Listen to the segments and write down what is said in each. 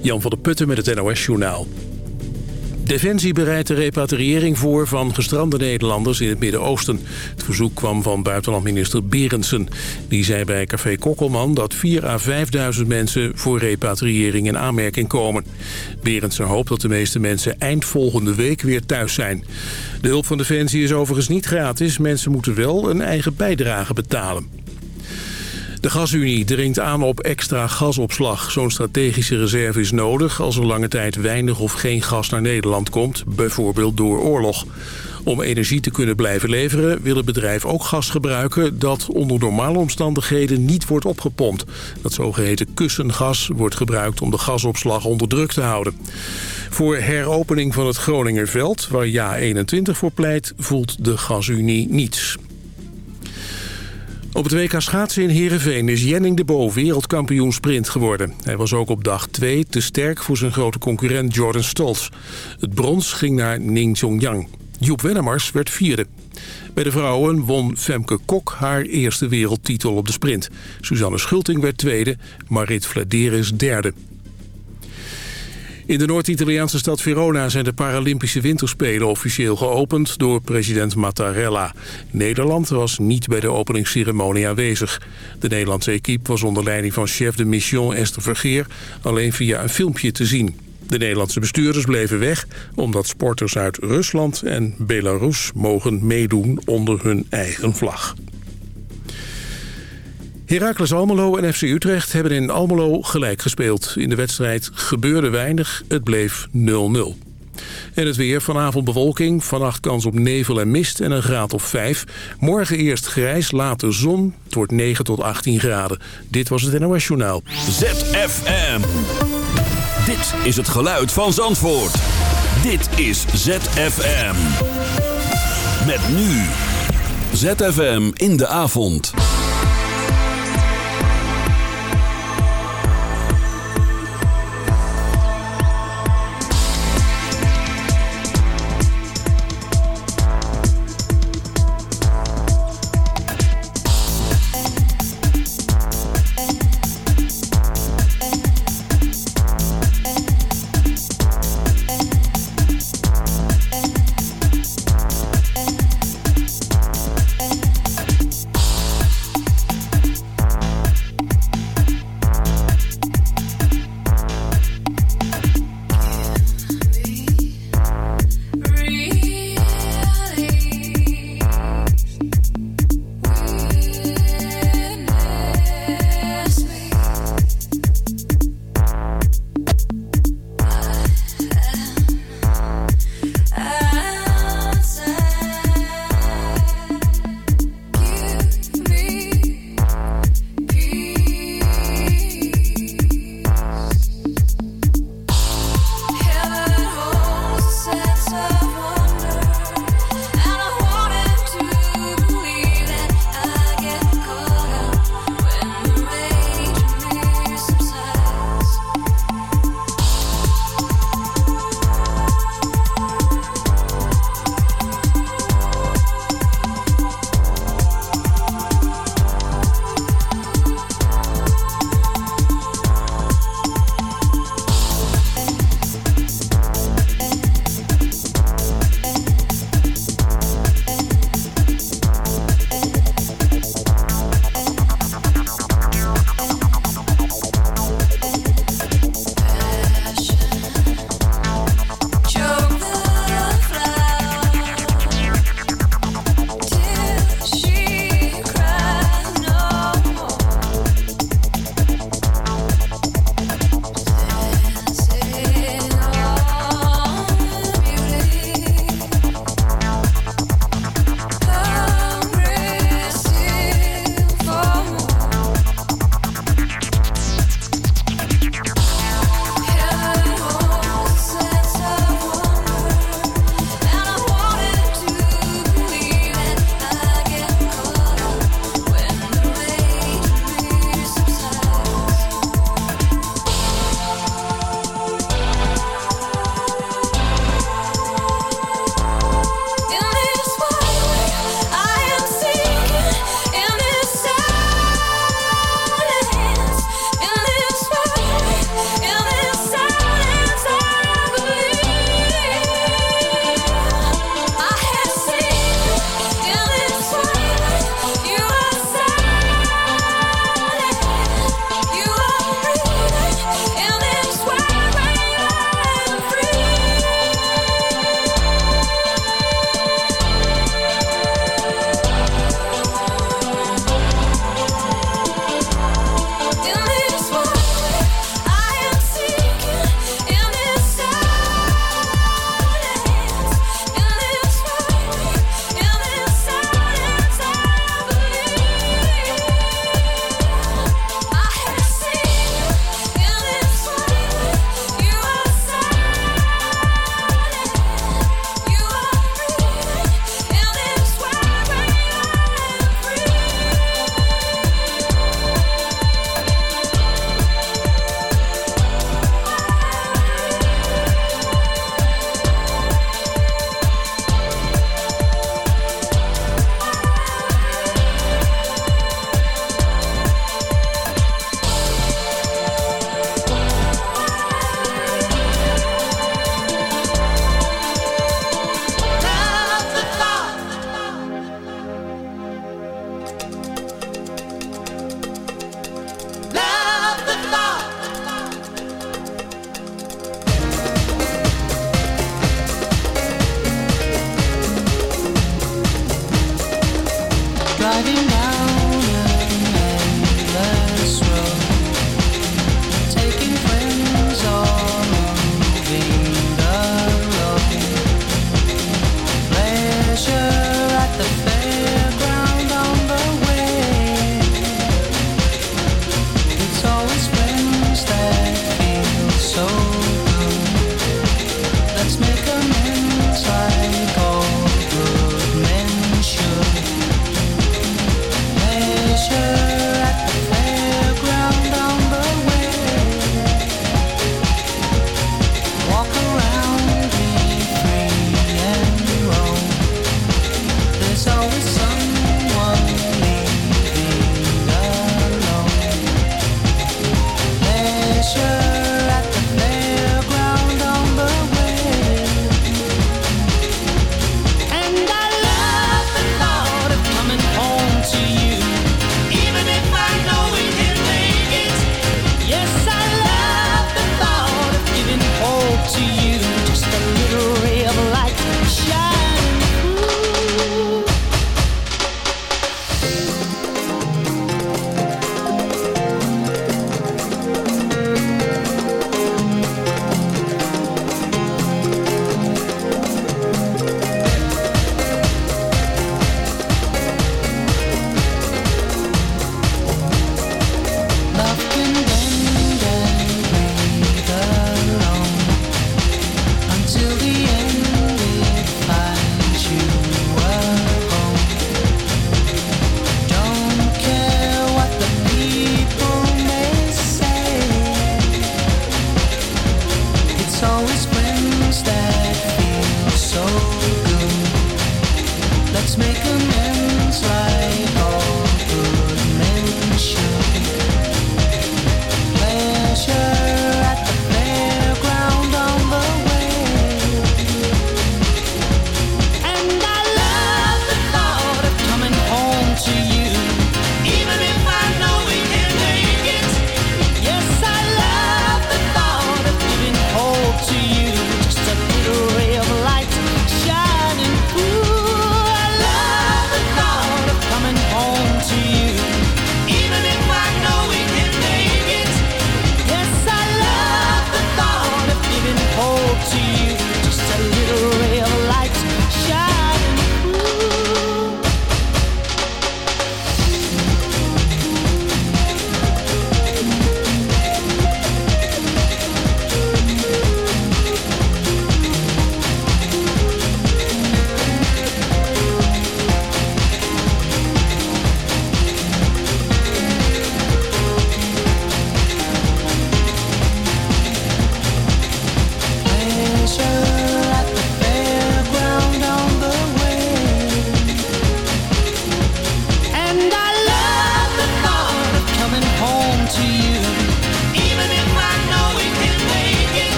Jan van der Putten met het NOS-journaal. Defensie bereidt de repatriëring voor van gestrande Nederlanders in het Midden-Oosten. Het verzoek kwam van buitenlandminister Berendsen. Die zei bij Café Kokkelman dat 4 à 5.000 mensen voor repatriëring in aanmerking komen. Berendsen hoopt dat de meeste mensen eind volgende week weer thuis zijn. De hulp van Defensie is overigens niet gratis. Mensen moeten wel een eigen bijdrage betalen. De gasunie dringt aan op extra gasopslag. Zo'n strategische reserve is nodig als er lange tijd weinig of geen gas naar Nederland komt, bijvoorbeeld door oorlog. Om energie te kunnen blijven leveren wil het bedrijf ook gas gebruiken dat onder normale omstandigheden niet wordt opgepompt. Dat zogeheten kussengas wordt gebruikt om de gasopslag onder druk te houden. Voor heropening van het Groningerveld, waar JA21 voor pleit, voelt de gasunie niets. Op het WK schaatsen in Heerenveen is Jenning de Bo wereldkampioen sprint geworden. Hij was ook op dag 2 te sterk voor zijn grote concurrent Jordan Stolz. Het brons ging naar Ning Chongyang. Joep Wennemars werd vierde. Bij de vrouwen won Femke Kok haar eerste wereldtitel op de sprint. Suzanne Schulting werd tweede, Marit Vladeris derde. In de Noord-Italiaanse stad Verona zijn de Paralympische Winterspelen officieel geopend door president Mattarella. Nederland was niet bij de openingsceremonie aanwezig. De Nederlandse equipe was onder leiding van chef de mission Esther Vergeer alleen via een filmpje te zien. De Nederlandse bestuurders bleven weg omdat sporters uit Rusland en Belarus mogen meedoen onder hun eigen vlag. Heracles Almelo en FC Utrecht hebben in Almelo gelijk gespeeld. In de wedstrijd gebeurde weinig, het bleef 0-0. En het weer, vanavond bewolking, vannacht kans op nevel en mist en een graad of 5. Morgen eerst grijs, later zon, het wordt 9 tot 18 graden. Dit was het NOS Journaal. ZFM. Dit is het geluid van Zandvoort. Dit is ZFM. Met nu. ZFM in de avond.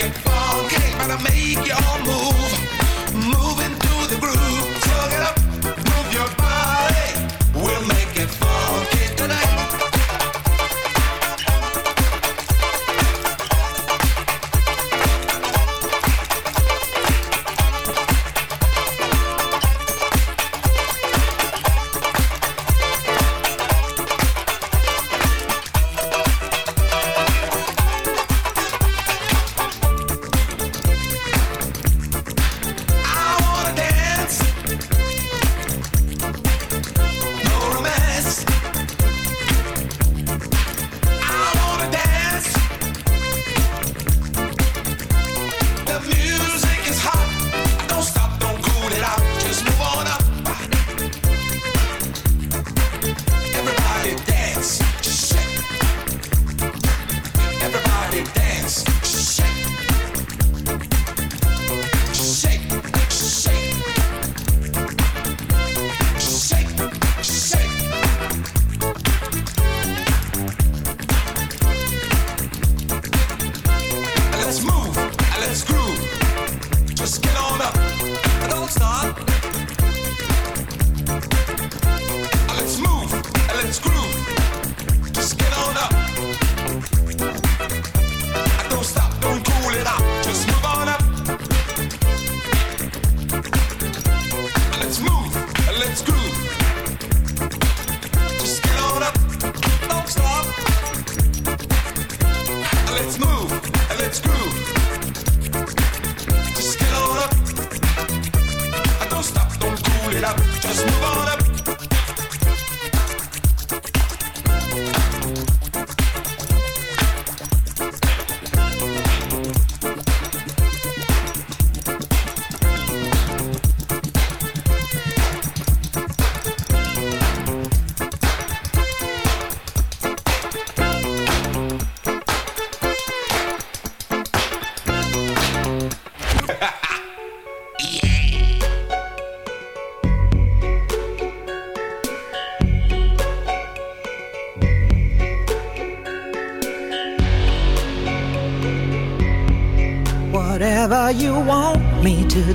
Whatever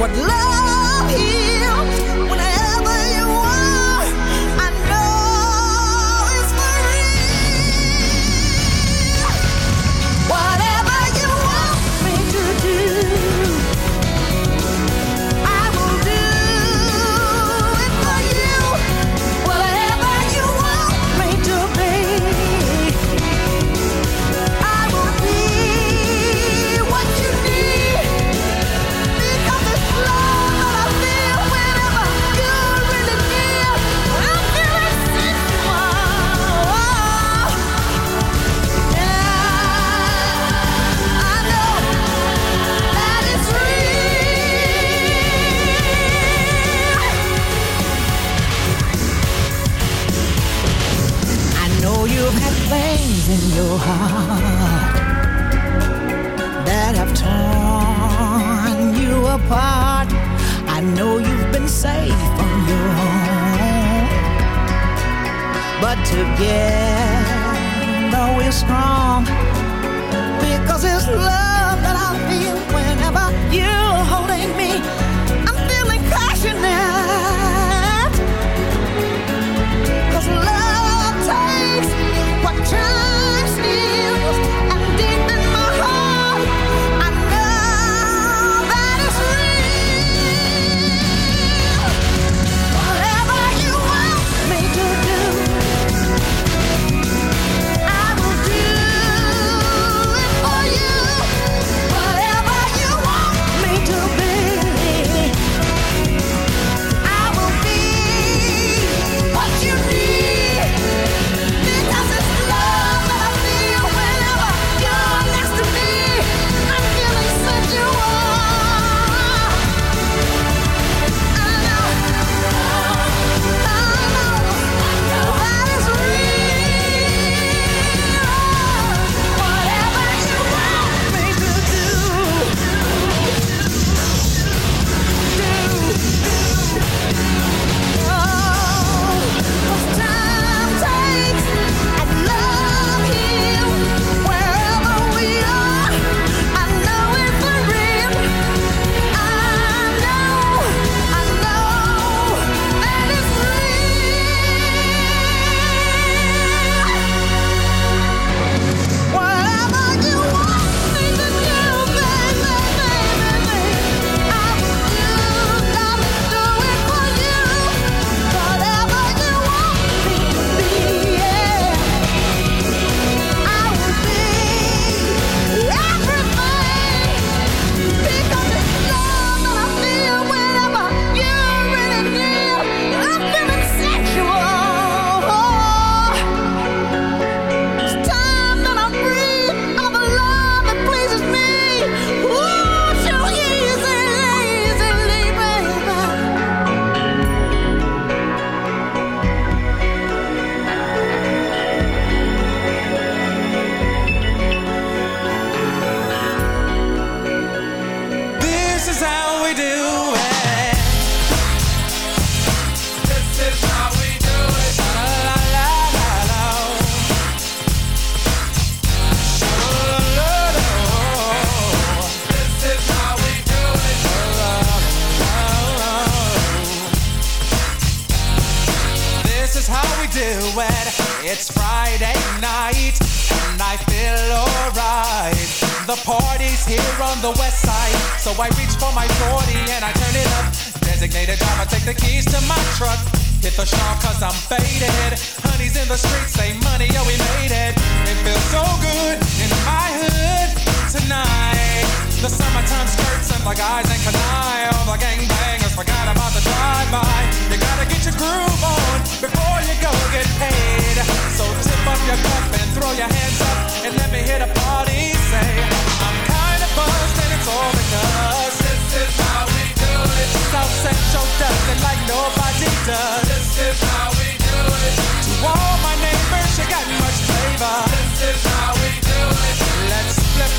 what love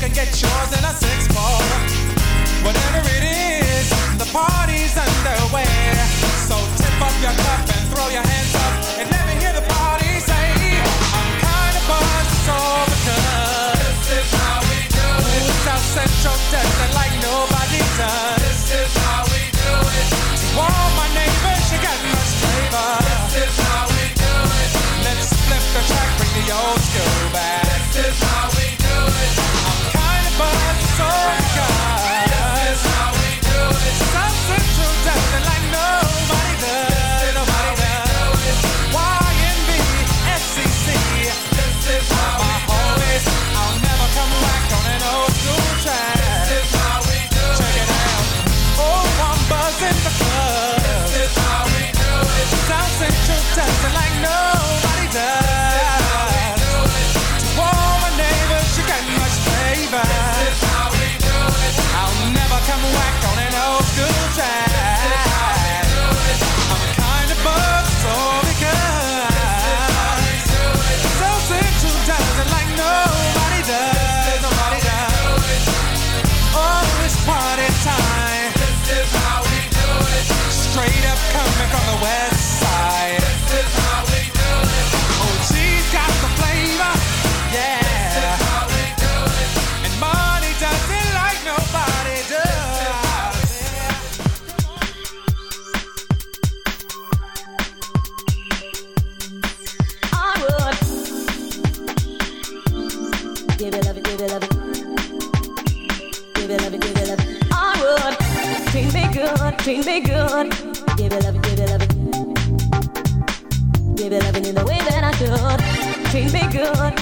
can get yours in a six ball. Whatever it is, the party's underway. So tip up your cup and throw your hands up and let me hear the party say, I'm kind of buzzed, it's all because this is how we do it. South Central does it like nobody does.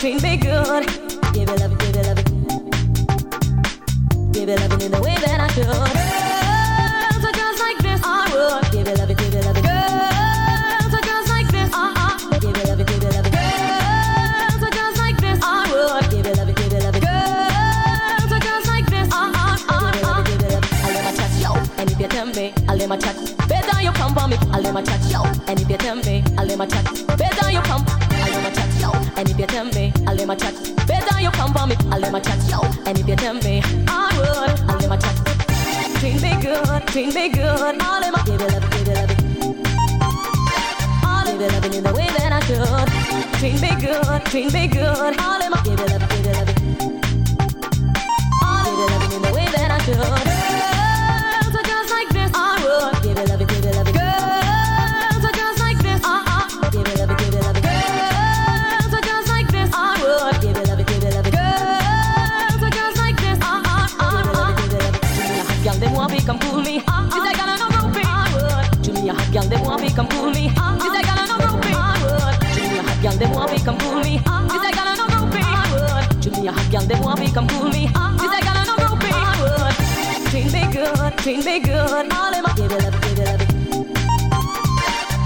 Treat me good. Give it love, give it love. Give it loving in the way that I should. let my chat. Better you come for me, I'll let my chat, yo. And if you tell me, I'll let my chat. Tell me, I would, I'll let my chat. Treat me good, treat me good. I'll let my give it love, give it love. I'll give it loving in the way that I should. Treat me good, treat me good. I'll let my Jimmy, a hot girl, them want me come cool me. Uh-huh. This I got no groupie. Treat me good, treat me good. All in my give it love, give it love.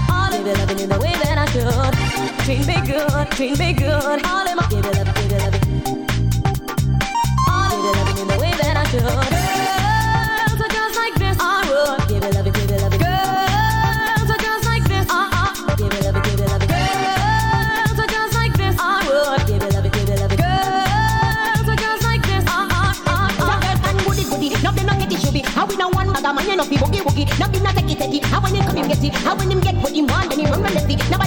All in it loving in the way that I should. Treat me good, treat me good. All in my give it love, give it love. All in it loving in the way that I should. Get. How when him get what he want, then he run run lefty. Nobody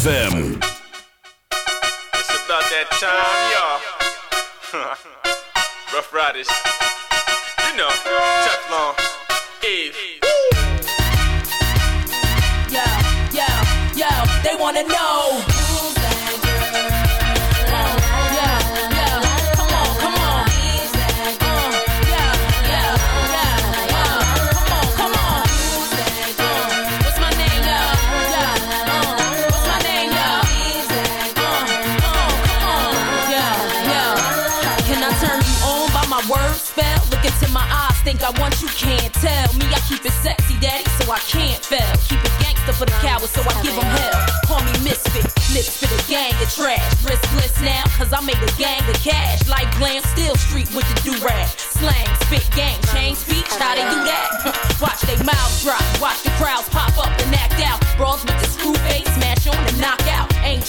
ZFM. It's about that time, y'all. Ruff Ryders. You know, Teflon, Eve. Yo, yo, yo, they wanna know. Can't tell. Me, I keep it sexy, daddy, so I can't fail. Keep it gangster for the cowards, so I give them hell. Call me misfit, lips for the gang of trash. Riskless now, cause I made a gang of cash. Like glam, still street with the do-rag. Slang, spit, gang, change speech, how they do that? watch they mouths drop, watch the crowds pop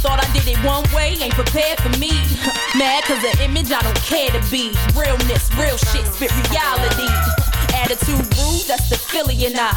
Thought I did it one way, ain't prepared for me. Mad cause the image I don't care to be. Realness, real shit, spit reality. Attitude rude, that's the Philly and I.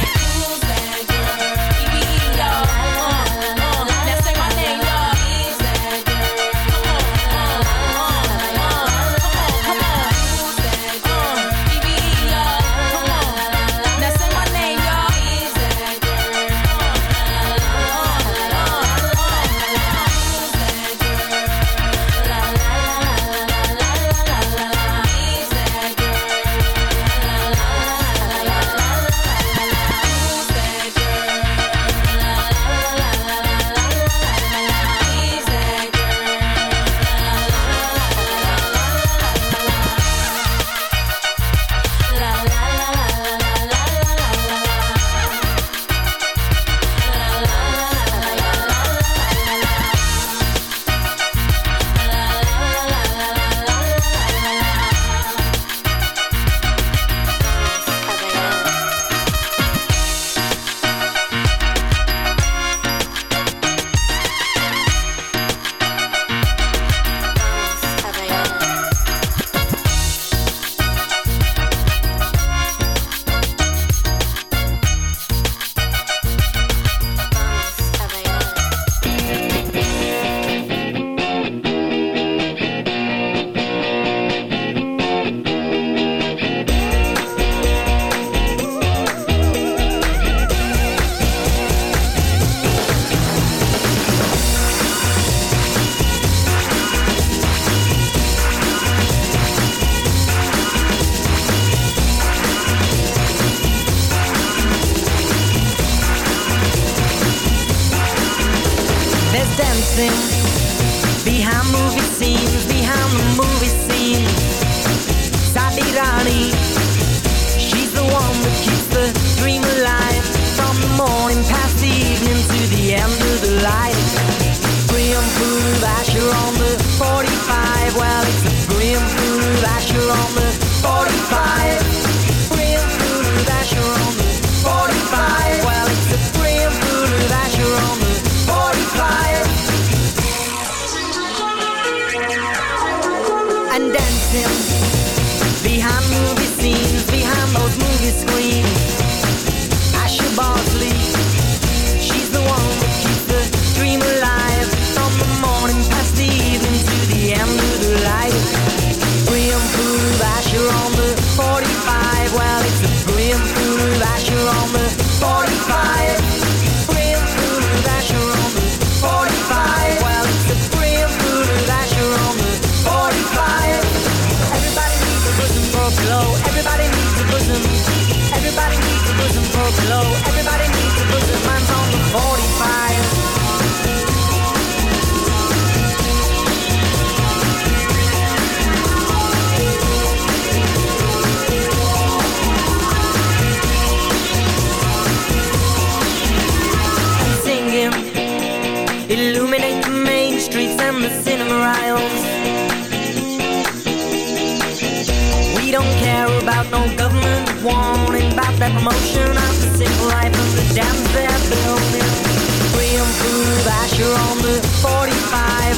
Who's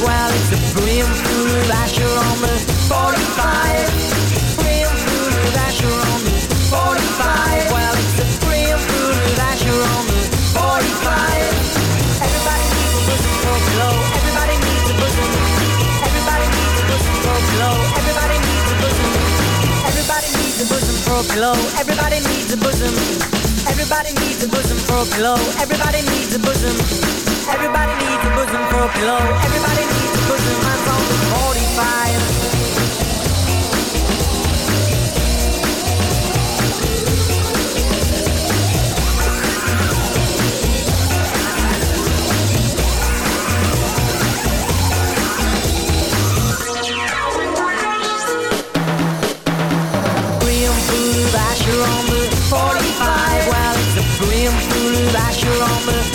Well, it's a Brimful of Asha on the 45. Brimful of Asha on the 45. Well, it's food on the 45. Everybody needs a bosom for a pillow. Everybody needs a bosom. Everybody needs a bosom for a pillow. Everybody needs a bosom. Everybody needs a bosom for a pillow. Everybody needs a bosom. Everybody needs a bosom for a pillow. Everybody needs a bosom. Everybody needs a bosom for a pillow. Everybody needs a bosom. I'm from 45. on the 45 Well, on the